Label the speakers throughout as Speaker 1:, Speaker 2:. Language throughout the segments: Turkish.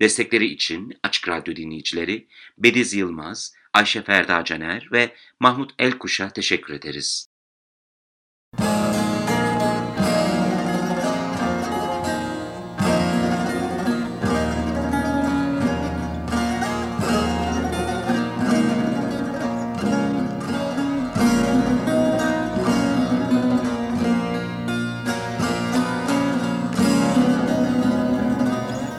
Speaker 1: Destekleri için Açık Radyo dinleyicileri Bediz Yılmaz, Ayşe Ferda Caner ve Mahmut Elkuş'a teşekkür ederiz.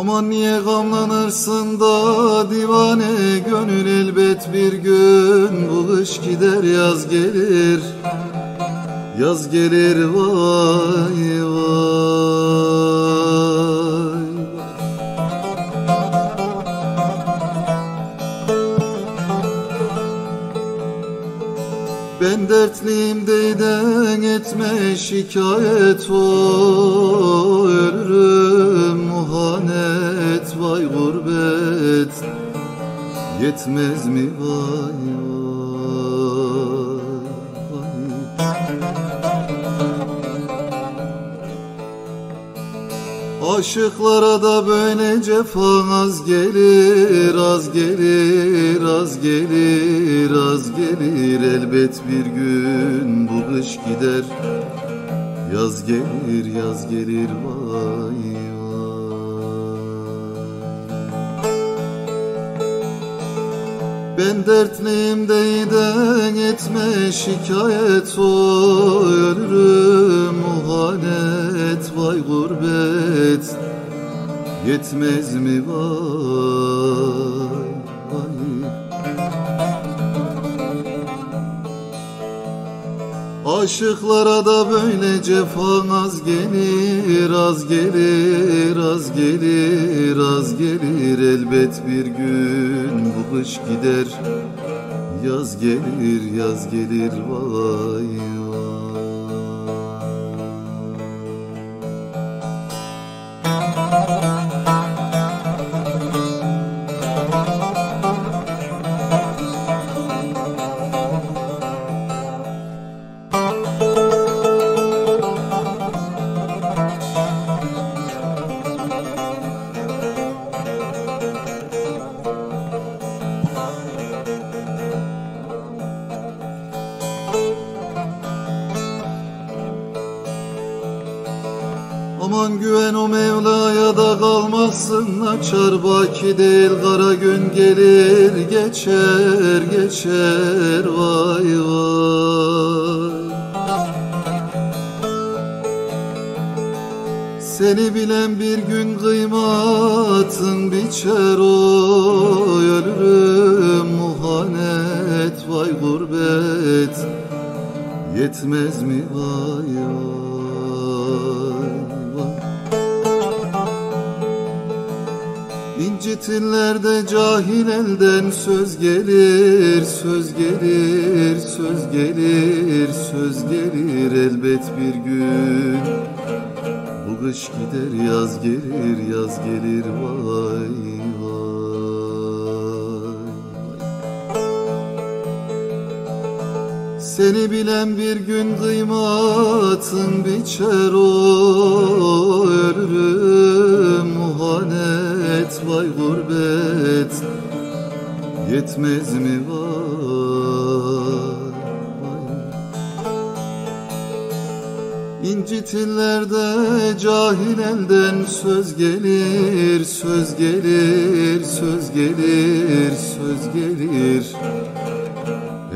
Speaker 2: Aman niye gamlanırsın da divane gönül elbet bir gün Bu kış gider yaz gelir. Yaz gelir vay vay. Ben dertliyim deyden etme şikayet o Yetmez mi? Vay vay Aşıklara da böyle cefa az gelir, az gelir, az gelir, az gelir. Elbet bir gün bu kış gider. Yaz gelir, yaz gelir vay Ben dertliyim deyden etme şikayet o Ölürüm muhanet vay gurbet. Yetmez mi vay Aşıklara da böyle cefa az gelir, az gelir, az gelir, az gelir. Elbet bir gün bu kış gider Yaz gelir, yaz gelir. Vay Baki değil kara gün gelir geçer kış gider yaz gelir yaz gelir vay vay. Seni bilen bir gün kıymatın biçer o ölürüm muhanet vay gurbet. Yetmez mi vay? Vay cahil elden söz gelir söz gelir söz gelir söz gelir.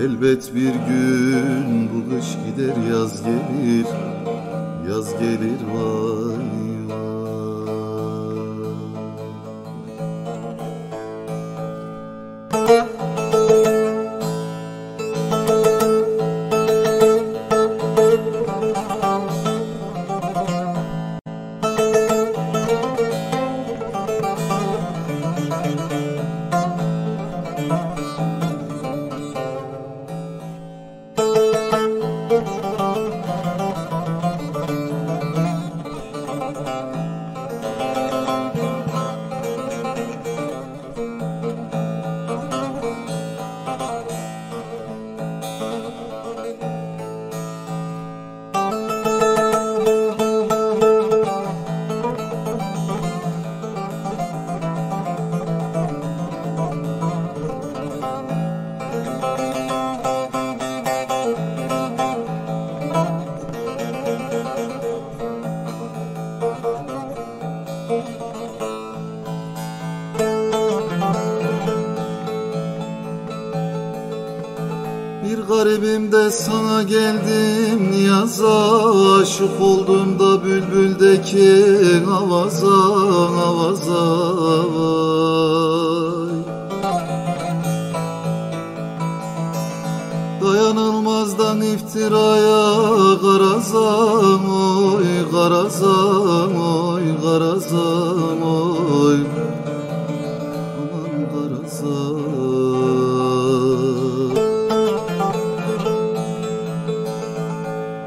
Speaker 2: Elbet bir gün bu kış gider yaz gelir Yaz gelir vay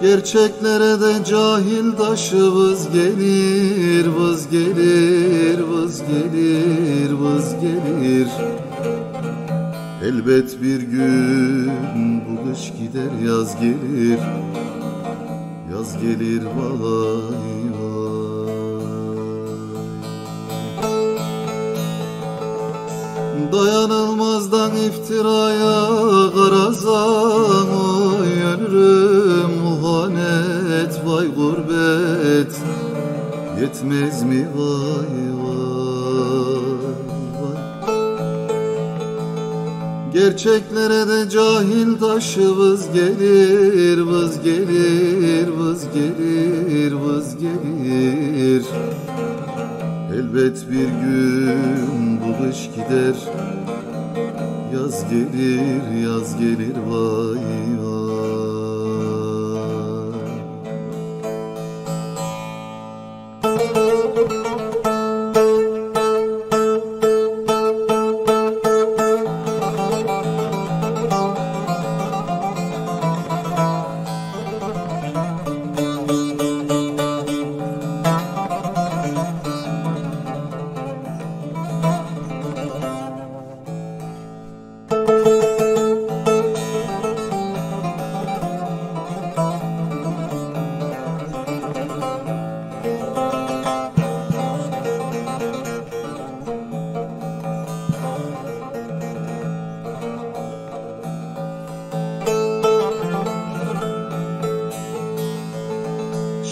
Speaker 2: Gerçeklere de cahil daşı vız gelir, vız gelir, vız gelir, vız gelir. Elbet bir gün bu kış gider yaz gelir, yaz gelir vay vay. Yetmez mi? Vay vay vay. Gerçeklere de cahil taşı vız gelir vız gelir vız gelir vız gelir. Elbet bir gün bu kış gider Yaz gelir yaz gelir vay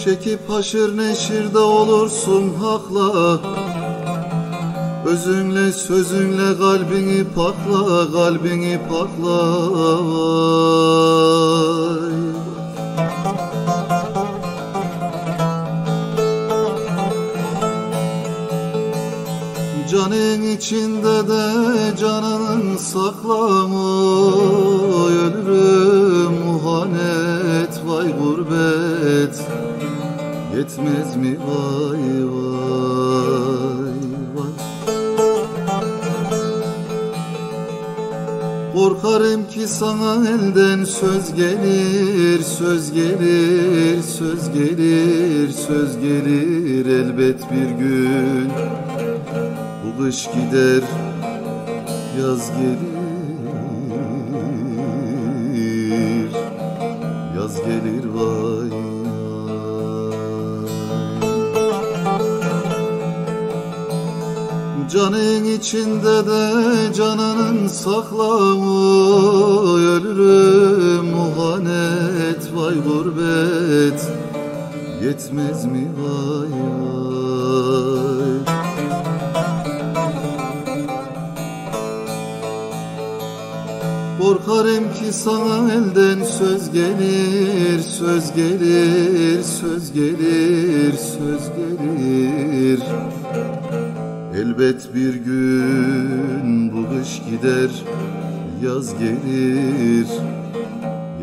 Speaker 2: Çekip haşır neşirde olursun hakla Özünle sözünle kalbini pakla Kalbini pakla. Canın içinde de canının saklama Ölürüm muhanet Yetmez mi? Vay vay vay. Korkarım ki sana elden söz gelir, söz gelir, söz gelir, söz gelir elbet bir gün. Bu kış gider, yaz gelir, Canın içinde de cananın saklamı Ölürüm muhanet vay gurbet Yetmez mi vay vay Korkarım ki sana elden söz gelir, söz gelir, söz gelir, söz gelir. Elbet bir gün bu kış gider, yaz gelir,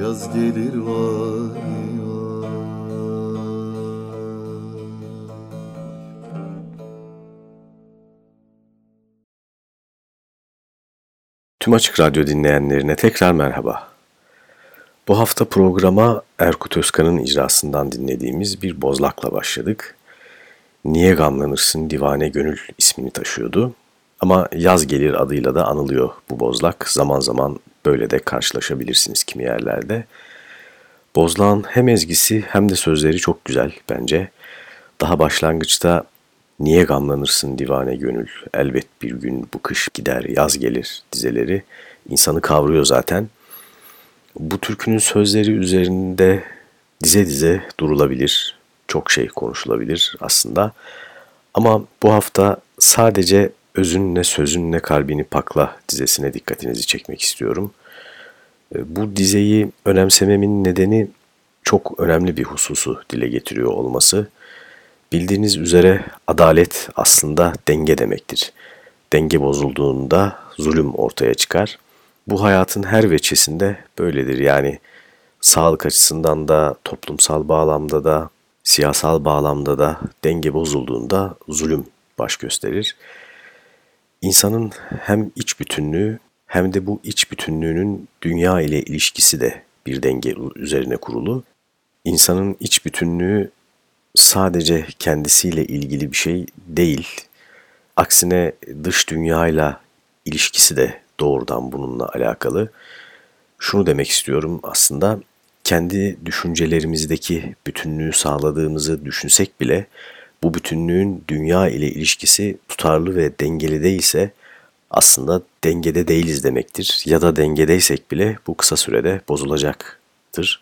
Speaker 2: yaz gelir vay.
Speaker 3: Tüm Açık Radyo dinleyenlerine tekrar merhaba. Bu hafta programa Erkut Özkan'ın icrasından dinlediğimiz bir bozlakla başladık. Niye Gamlanırsın Divane Gönül ismini taşıyordu. Ama Yaz Gelir adıyla da anılıyor bu bozlak. Zaman zaman böyle de karşılaşabilirsiniz kimi yerlerde. Bozlağın hem ezgisi hem de sözleri çok güzel bence. Daha başlangıçta Niye gamlanırsın divane gönül, elbet bir gün bu kış gider yaz gelir dizeleri insanı kavruyor zaten. Bu türkünün sözleri üzerinde dize dize durulabilir, çok şey konuşulabilir aslında. Ama bu hafta sadece özünle sözünle kalbini pakla dizesine dikkatinizi çekmek istiyorum. Bu dizeyi önemsememin nedeni çok önemli bir hususu dile getiriyor olması. Bildiğiniz üzere adalet aslında denge demektir. Denge bozulduğunda zulüm ortaya çıkar. Bu hayatın her veçesinde böyledir. Yani sağlık açısından da, toplumsal bağlamda da, siyasal bağlamda da denge bozulduğunda zulüm baş gösterir. İnsanın hem iç bütünlüğü hem de bu iç bütünlüğünün dünya ile ilişkisi de bir denge üzerine kurulu. İnsanın iç bütünlüğü sadece kendisiyle ilgili bir şey değil. Aksine dış dünyayla ilişkisi de doğrudan bununla alakalı. Şunu demek istiyorum aslında kendi düşüncelerimizdeki bütünlüğü sağladığımızı düşünsek bile bu bütünlüğün dünya ile ilişkisi tutarlı ve dengeli değilse aslında dengede değiliz demektir. Ya da dengedeysek bile bu kısa sürede bozulacaktır.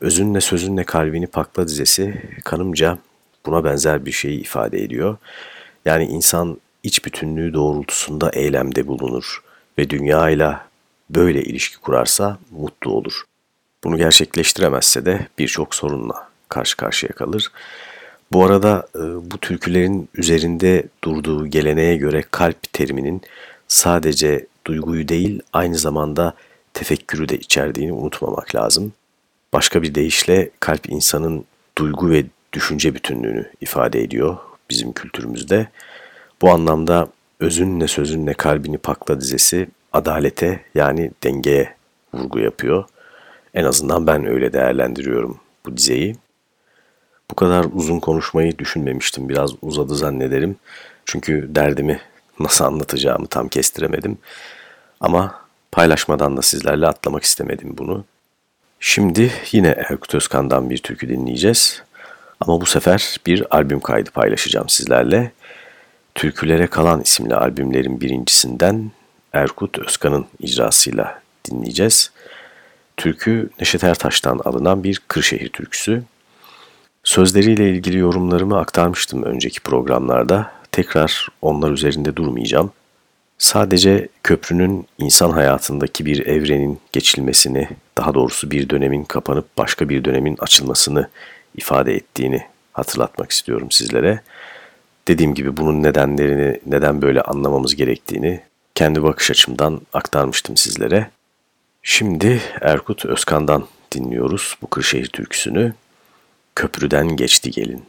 Speaker 3: Özünle sözünle kalbini pakla dizesi kanımca buna benzer bir şeyi ifade ediyor. Yani insan iç bütünlüğü doğrultusunda eylemde bulunur ve dünyayla böyle ilişki kurarsa mutlu olur. Bunu gerçekleştiremezse de birçok sorunla karşı karşıya kalır. Bu arada e, bu türkülerin üzerinde durduğu geleneğe göre kalp teriminin sadece duyguyu değil aynı zamanda tefekkürü de içerdiğini unutmamak lazım. Başka bir deyişle kalp insanın duygu ve düşünce bütünlüğünü ifade ediyor bizim kültürümüzde. Bu anlamda özünle sözünle kalbini pakla dizesi adalete yani dengeye vurgu yapıyor. En azından ben öyle değerlendiriyorum bu dizeyi. Bu kadar uzun konuşmayı düşünmemiştim. Biraz uzadı zannederim. Çünkü derdimi nasıl anlatacağımı tam kestiremedim. Ama paylaşmadan da sizlerle atlamak istemedim bunu. Şimdi yine Erkut Özkan'dan bir türkü dinleyeceğiz. Ama bu sefer bir albüm kaydı paylaşacağım sizlerle. Türkülere Kalan isimli albümlerin birincisinden Erkut Özkan'ın icrasıyla dinleyeceğiz. Türkü Neşet Ertaş'tan alınan bir Kırşehir türküsü. Sözleriyle ilgili yorumlarımı aktarmıştım önceki programlarda. Tekrar onlar üzerinde durmayacağım. Sadece köprünün insan hayatındaki bir evrenin geçilmesini, daha doğrusu bir dönemin kapanıp başka bir dönemin açılmasını ifade ettiğini hatırlatmak istiyorum sizlere. Dediğim gibi bunun nedenlerini, neden böyle anlamamız gerektiğini kendi bakış açımdan aktarmıştım sizlere. Şimdi Erkut Özkan'dan dinliyoruz bu Kırşehir türküsünü. Köprüden geçti gelin.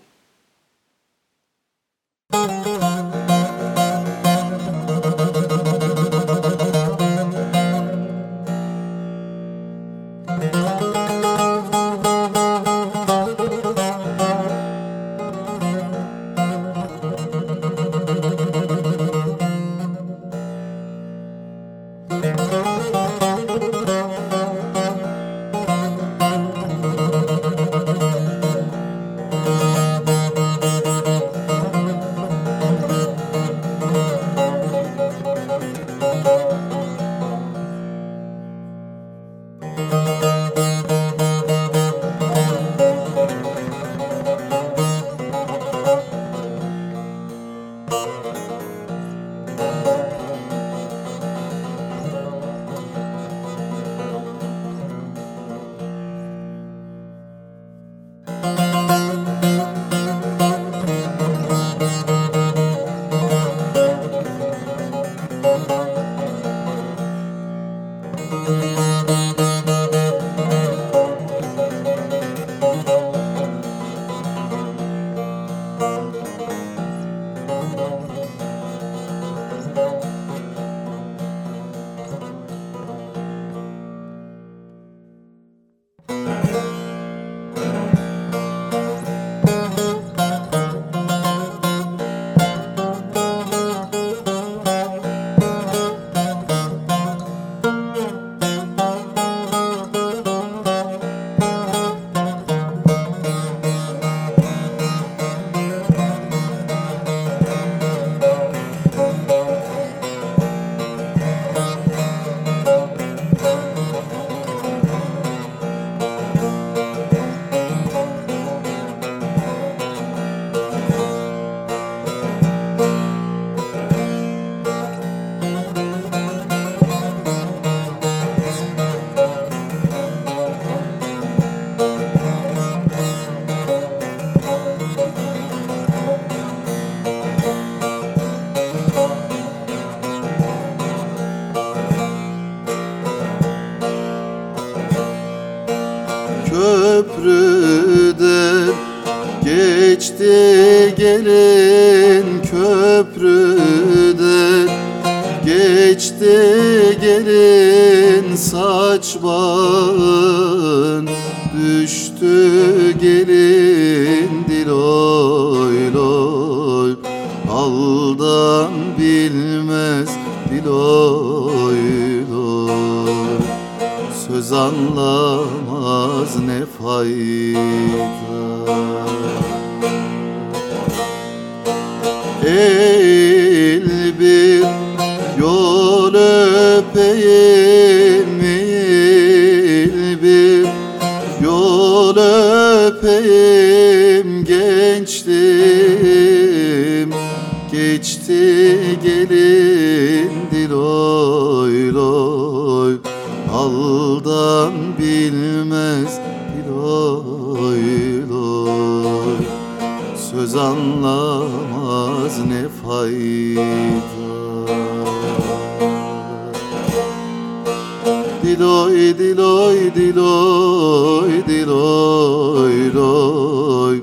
Speaker 2: Diloy diloy diloy diloy. Loy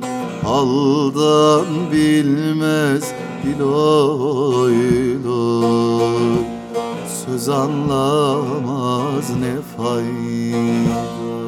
Speaker 2: Haldan bilmez diloy loy Söz anlamaz ne fayda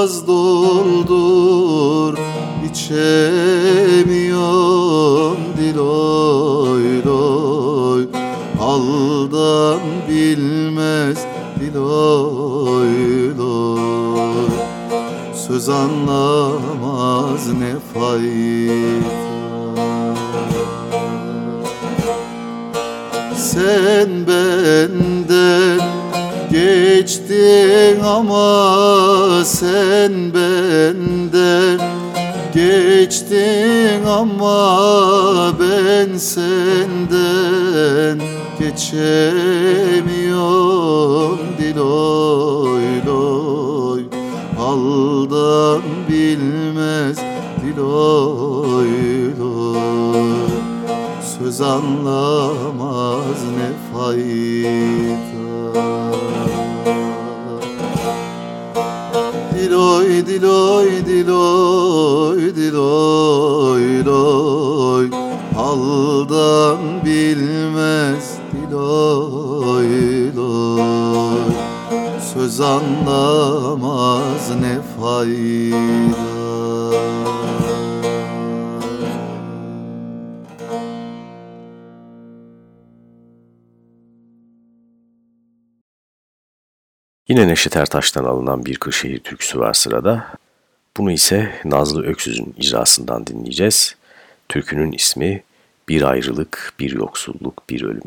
Speaker 2: az doldur içemiyorum diloy loy haldan bilmez diloy loy söz söz anlamaz ne fayda. Sen benden geçtin ama sen benden. Geçtin ama ben senden. Geçemiyorum diloy loy haldan bilmez diloy loy söz anlamaz ne fayda Diloy diloy diloy diloy loy Haldan bilmez diloy loy Söz anlamaz ne fayda
Speaker 4: Yine Neşet Ertaş'tan alınan bir Kırşehir türküsü var sırada. Bunu ise Nazlı Öksüz'ün icrasından dinleyeceğiz. Türkünün ismi Bir Ayrılık, Bir Yoksulluk, Bir Ölüm.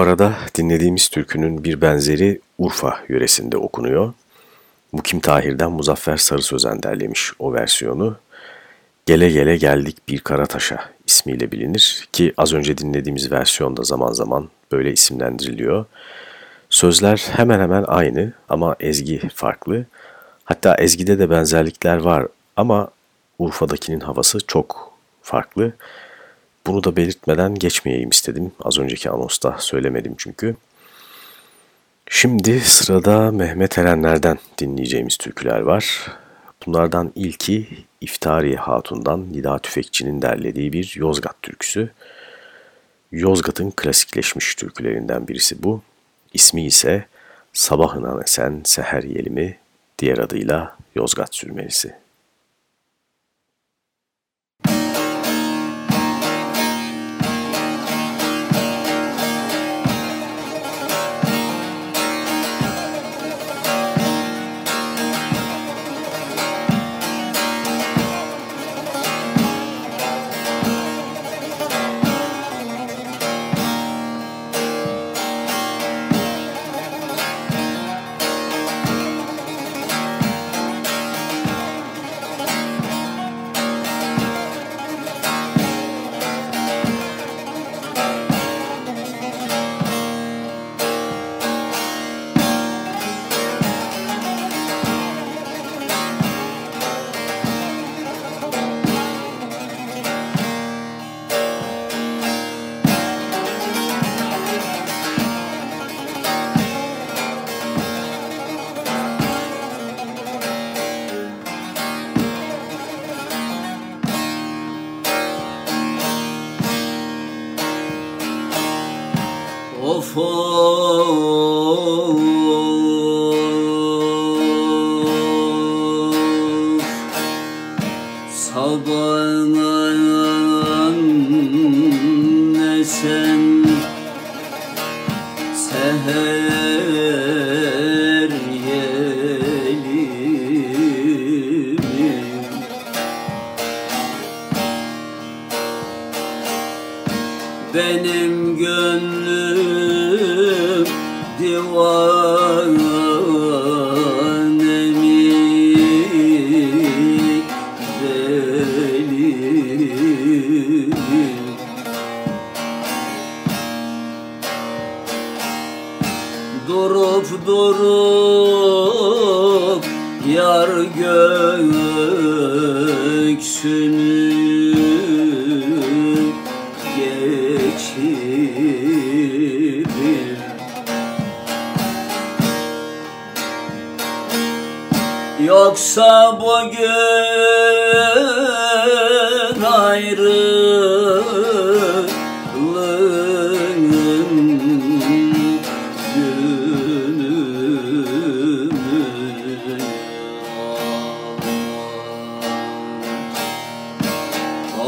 Speaker 5: Arada dinlediğimiz türkünün bir benzeri Urfa yöresinde okunuyor. Mukim Tahir'den Muzaffer Sarı Sözen derlemiş o versiyonu. Gele Gele Geldik Bir Karataş'a ismiyle bilinir ki az önce dinlediğimiz versiyonda zaman zaman böyle isimlendiriliyor. Sözler hemen hemen aynı ama ezgi farklı. Hatta ezgide de benzerlikler var ama Urfa'dakinin havası çok farklı. Bunu da belirtmeden geçmeyeyim istedim. Az önceki anonsta söylemedim çünkü. Şimdi sırada Mehmet Erenler'den dinleyeceğimiz türküler var. Bunlardan ilki İftari Hatun'dan Nida Tüfekçi'nin derlediği bir Yozgat türküsü. Yozgat'ın klasikleşmiş türkülerinden birisi bu. İsmi ise Sabahına Esen Seher Yelimi, diğer adıyla Yozgat Sürmelisi.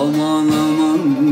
Speaker 5: Aman aman.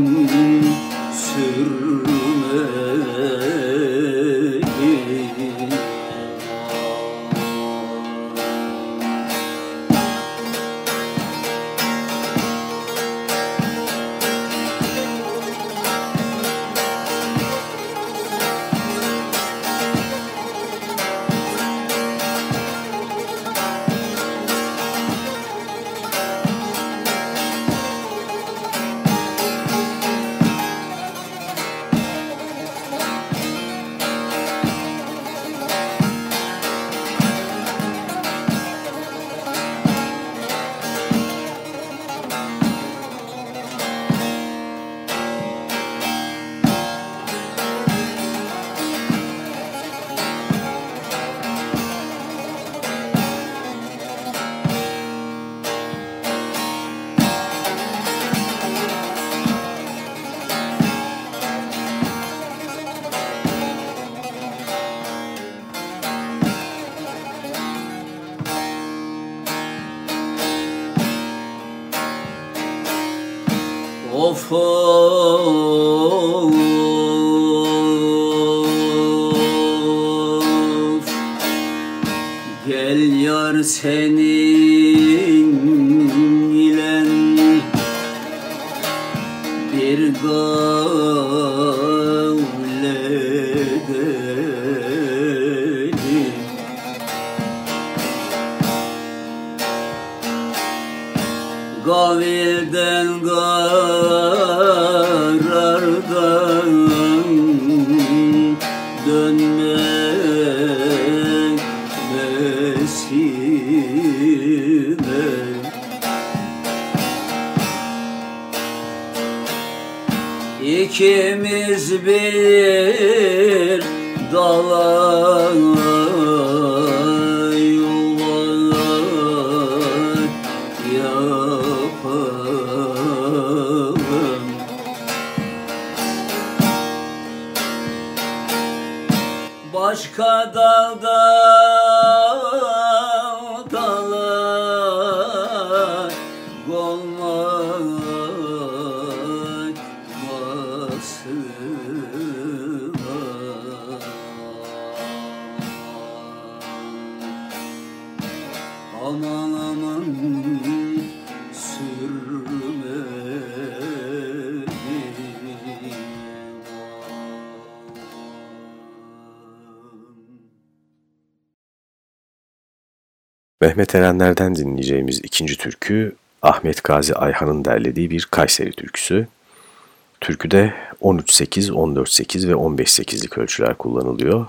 Speaker 5: good
Speaker 3: Mehmet Erenler'den dinleyeceğimiz ikinci türkü Ahmet Gazi Ayhan'ın derlediği bir Kayseri türküsü. Türküde 13-8, 14-8 ve 15-8'lik ölçüler kullanılıyor.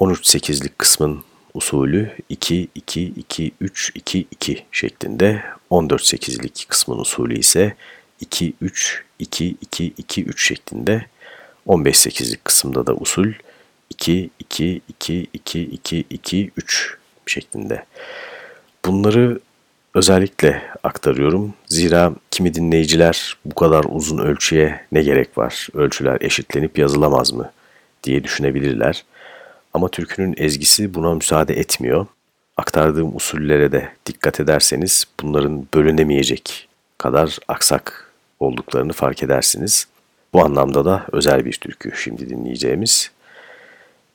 Speaker 3: 13-8'lik kısmın usulü 2-2-2-3-2-2 şeklinde, 14-8'lik kısmın usulü ise 2-3-2-2-2-3 şeklinde, 15-8'lik kısımda da usul 2-2-2-2-2-2-3 şeklinde. Bunları özellikle aktarıyorum. Zira kimi dinleyiciler bu kadar uzun ölçüye ne gerek var? Ölçüler eşitlenip yazılamaz mı? diye düşünebilirler. Ama türkünün ezgisi buna müsaade etmiyor. Aktardığım usullere de dikkat ederseniz bunların bölünemeyecek kadar aksak olduklarını fark edersiniz. Bu anlamda da özel bir türkü şimdi dinleyeceğimiz.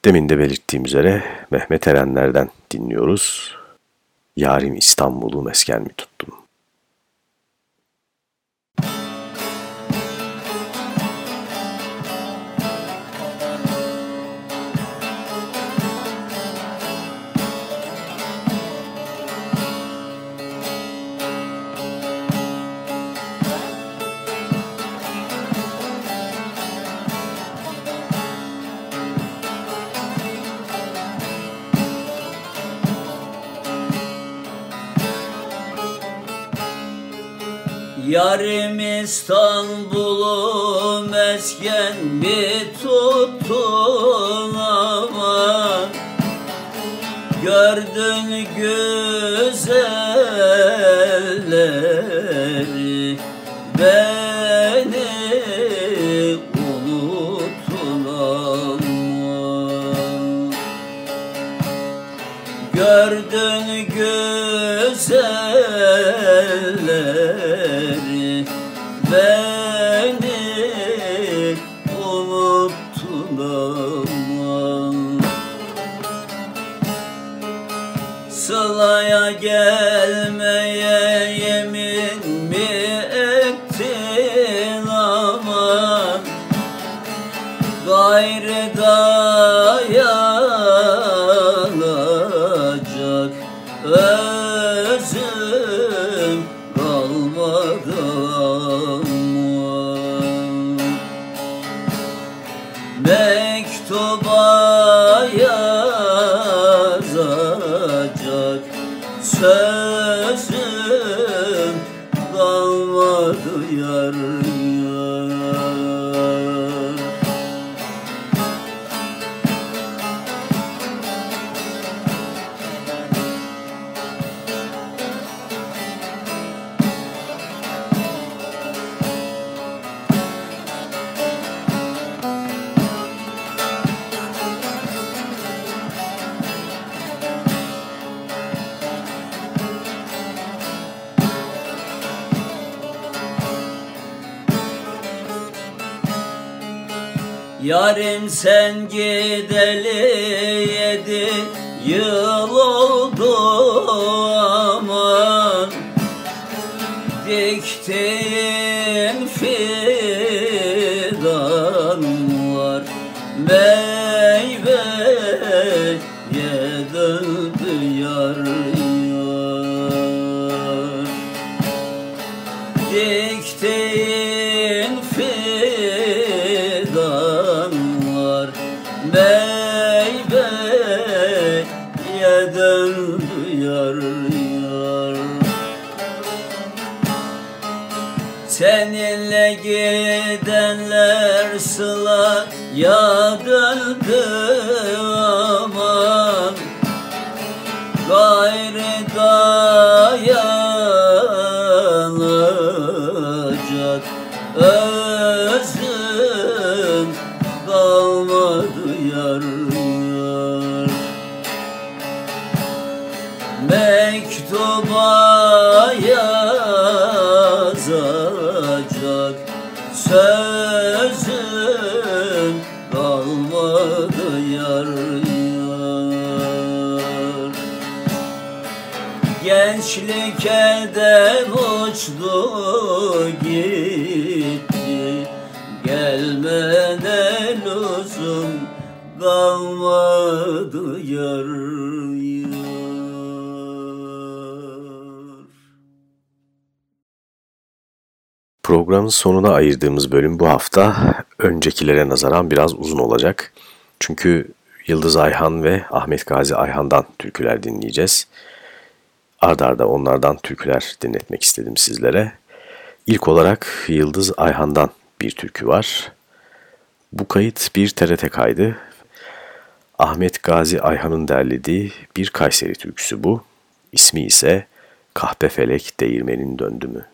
Speaker 3: Demin de belirttiğim üzere Mehmet Erenler'den dinliyoruz. Yarim İstanbul'u mesken mi tuttum?
Speaker 5: Yarim İstanbul'u mesken bir tuttun ama Gördün güzelleri
Speaker 4: Alba sonuna ayırdığımız bölüm bu hafta öncekilere nazaran biraz uzun olacak. Çünkü Yıldız Ayhan ve Ahmet Gazi Ayhan'dan türküler dinleyeceğiz. Arda arda onlardan türküler dinletmek istedim sizlere. İlk olarak Yıldız Ayhan'dan bir türkü var. Bu kayıt bir TRT kaydı. Ahmet Gazi Ayhan'ın derlediği bir Kayseri türküsü bu. İsmi ise Kahpe Felek Değirmenin Döndü mü?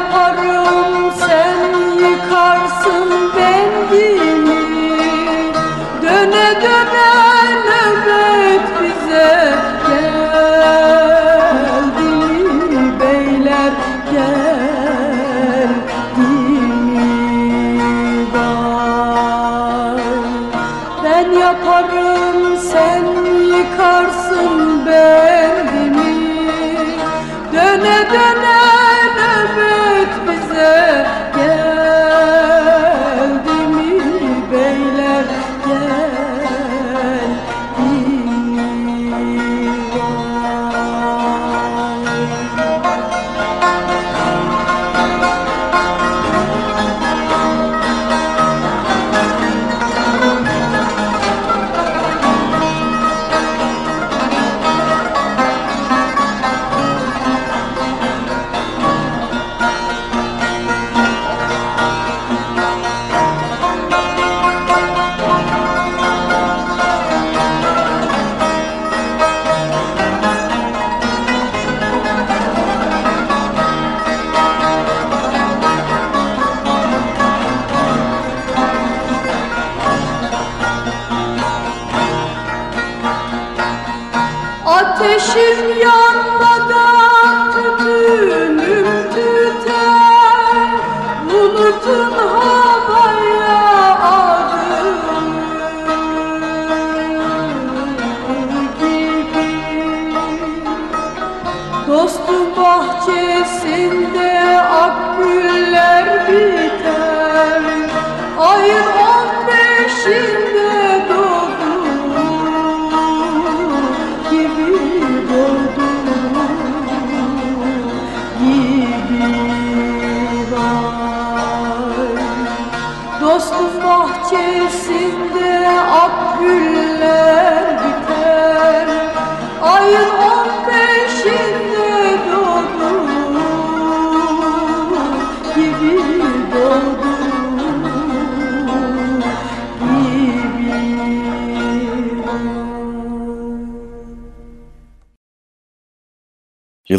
Speaker 4: para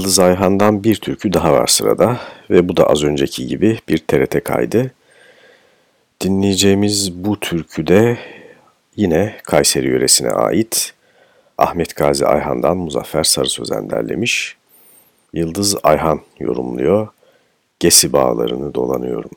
Speaker 3: Yıldız Ayhan'dan bir türkü daha var sırada ve bu da az önceki gibi bir TRT kaydı. Dinleyeceğimiz bu türkü de yine Kayseri yöresine ait Ahmet Gazi Ayhan'dan Muzaffer Sarı Sözen derlemiş. Yıldız Ayhan yorumluyor. Gesi bağlarını dolanıyorum.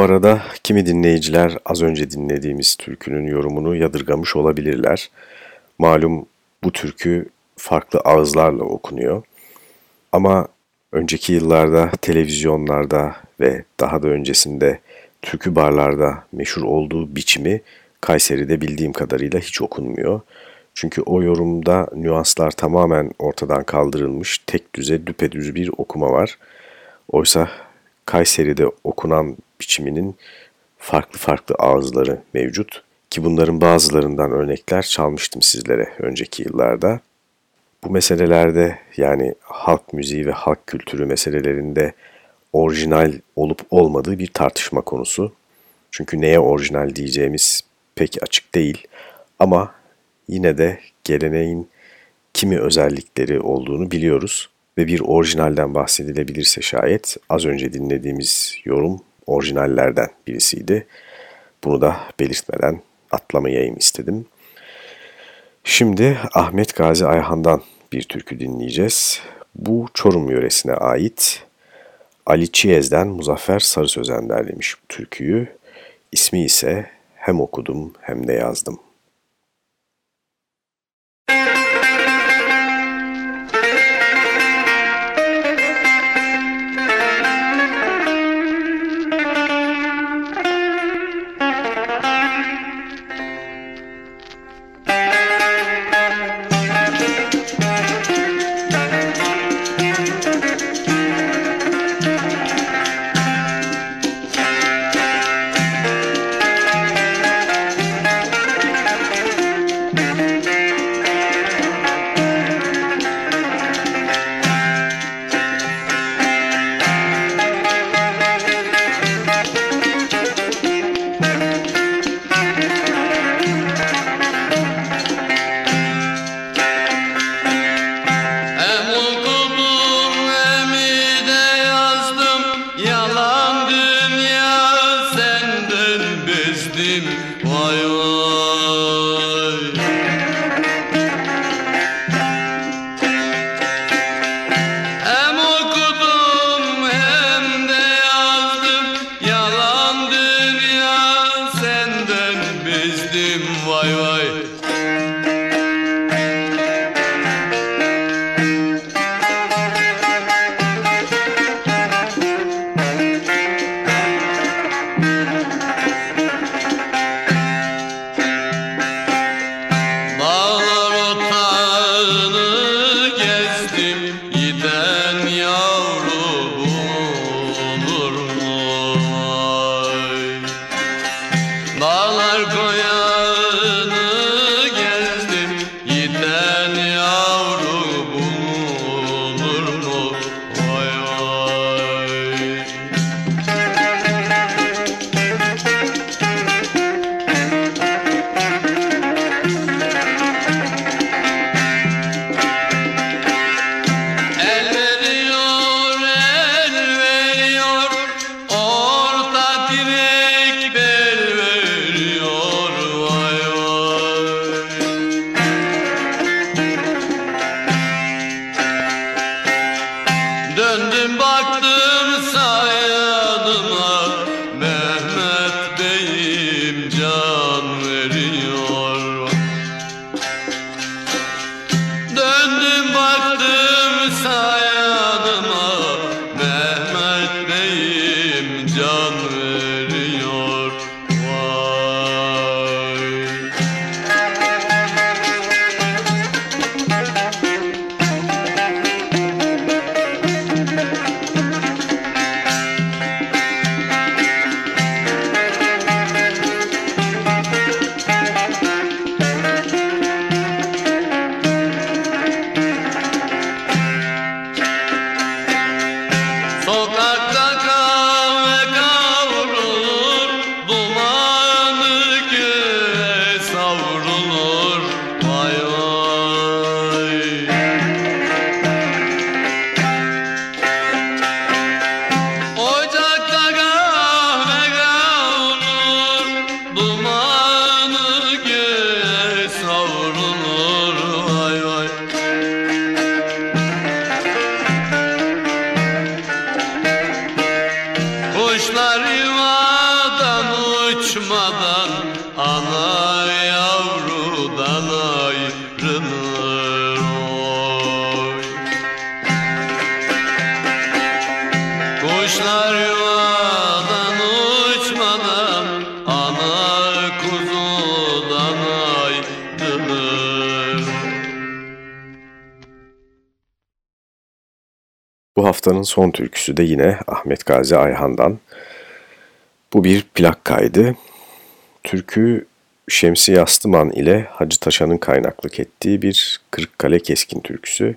Speaker 3: Arada kimi dinleyiciler az önce dinlediğimiz türkünün yorumunu yadırgamış olabilirler. Malum bu türkü farklı ağızlarla okunuyor. Ama önceki yıllarda televizyonlarda ve daha da öncesinde türkü barlarda meşhur olduğu biçimi Kayseri'de bildiğim kadarıyla hiç okunmuyor. Çünkü o yorumda nüanslar tamamen ortadan kaldırılmış, tek düze düpedüz bir okuma var. Oysa Kayseri'de okunan biçiminin farklı farklı ağızları mevcut ki bunların bazılarından örnekler çalmıştım sizlere önceki yıllarda. Bu meselelerde yani halk müziği ve halk kültürü meselelerinde orijinal olup olmadığı bir tartışma konusu. Çünkü neye orijinal diyeceğimiz pek açık değil ama yine de geleneğin kimi özellikleri olduğunu biliyoruz ve bir orijinalden bahsedilebilirse şayet az önce dinlediğimiz yorum orijinallerden birisiydi. Bunu da belirtmeden atlamayayım istedim. Şimdi Ahmet Gazi Ayhan'dan bir türkü dinleyeceğiz. Bu Çorum yöresine ait Ali Çiyez'den Muzaffer Sarı Sözen derlemiş türküyü. İsmi ise hem okudum hem de yazdım. döndüm baktım son türküsü de yine Ahmet Gazi Ayhan'dan. Bu bir plak kaydı. Türkü Şemsi Yastıman ile Hacı Taşan'ın kaynaklık ettiği bir Kırıkkale Keskin türküsü.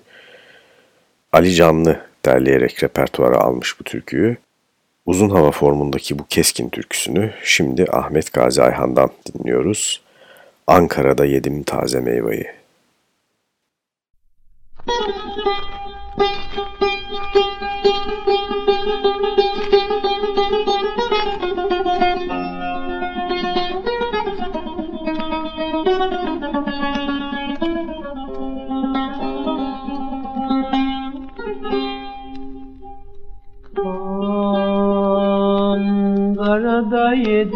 Speaker 3: Ali Canlı derleyerek repertuara almış bu türküyü. Uzun hava formundaki bu keskin türküsünü şimdi Ahmet Gazi Ayhan'dan dinliyoruz. Ankara'da yedim taze meyveyi.
Speaker 6: Ankara'da yedim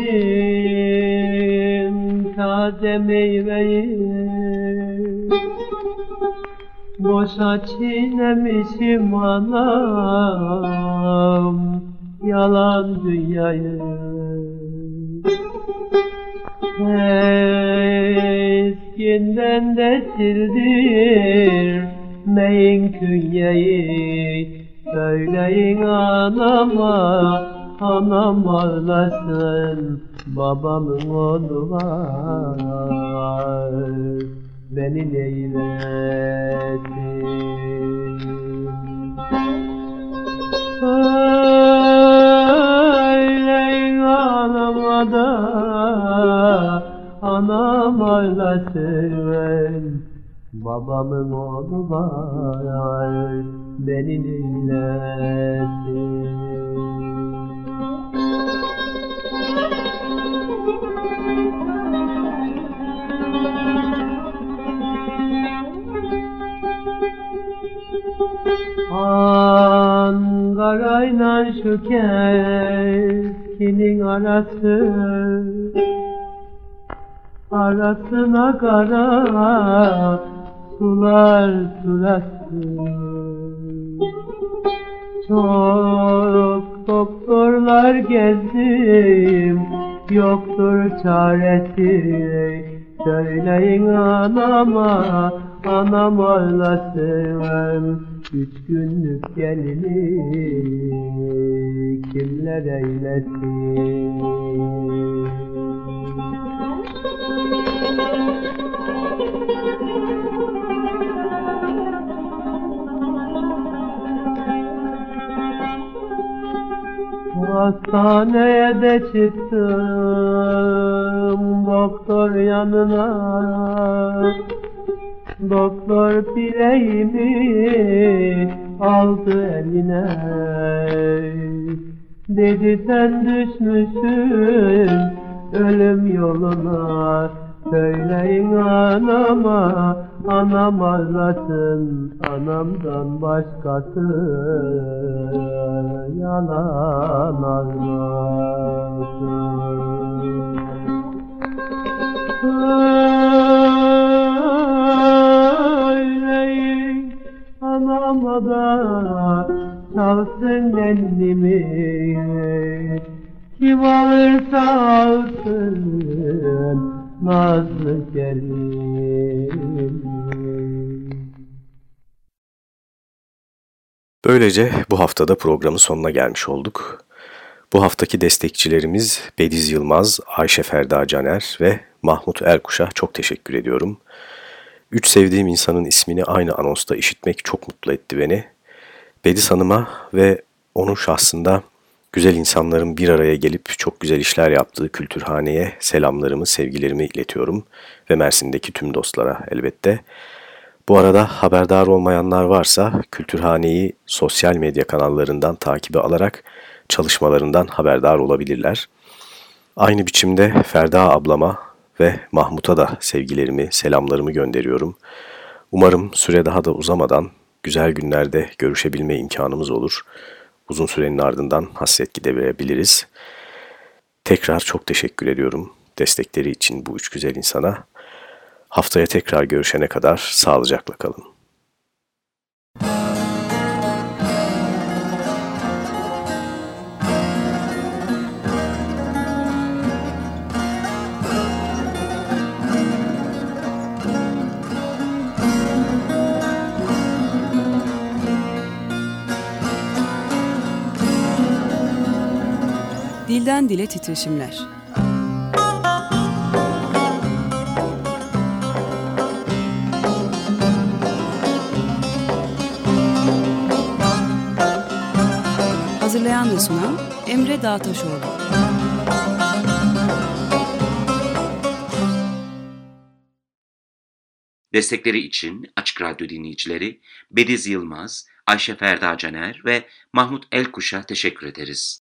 Speaker 6: taze meyveyi. Boşa çiğnemişim anam yalan dünyayı. Eskinden de sildirmeyin künyeyi. Söyleyin anama Anam ağlasın babamın oğlu var. Beni neylesin Söyleyin anama da Anam ağlasın Babamın oğlu var. Beni neylesin Ankara'yla şu keskinin arası Arasına kara sular sırası Çok doktorlar gezdim Yoktur çaresi. Söyleyin anama Anam ağlasın Üç günlük gelini Kimler eylesin Hastaneye de çıktım doktor yanına. Doktor bileğimi aldı eline. Dedi sen düşmüşsün ölüm yoluna Söyleyin anama, anam ağlasın Anamdan başkası yalan ağlasın. Söyleyin anama da çalsın elimi Kim alırsa alsın nazlı gelin
Speaker 3: Böylece bu haftada programın sonuna gelmiş olduk. Bu haftaki destekçilerimiz Bediz Yılmaz, Ayşe Ferda Caner ve Mahmut Erkuş'a çok teşekkür ediyorum. Üç sevdiğim insanın ismini aynı anonsta işitmek çok mutlu etti beni. Bediz Hanım'a ve onun şahsında güzel insanların bir araya gelip çok güzel işler yaptığı kültürhaneye selamlarımı, sevgilerimi iletiyorum ve Mersin'deki tüm dostlara elbette. Bu arada haberdar olmayanlar varsa Kültürhane'yi sosyal medya kanallarından takibe alarak çalışmalarından haberdar olabilirler. Aynı biçimde Ferda ablama ve Mahmut'a da sevgilerimi, selamlarımı gönderiyorum. Umarım süre daha da uzamadan güzel günlerde görüşebilme imkanımız olur. Uzun sürenin ardından hasret giderebiliriz. Tekrar çok teşekkür ediyorum destekleri için bu üç güzel insana. Haftaya tekrar görüşene kadar sağlıcakla kalın.
Speaker 7: Dilden dile titreşimler. Hazırlayan ve sunan Emre Dağtaşoğlu.
Speaker 1: Destekleri için Açık Radyo dinleyicileri Bediz Yılmaz, Ayşe Ferda Caner ve Mahmut Elkuş'a teşekkür ederiz.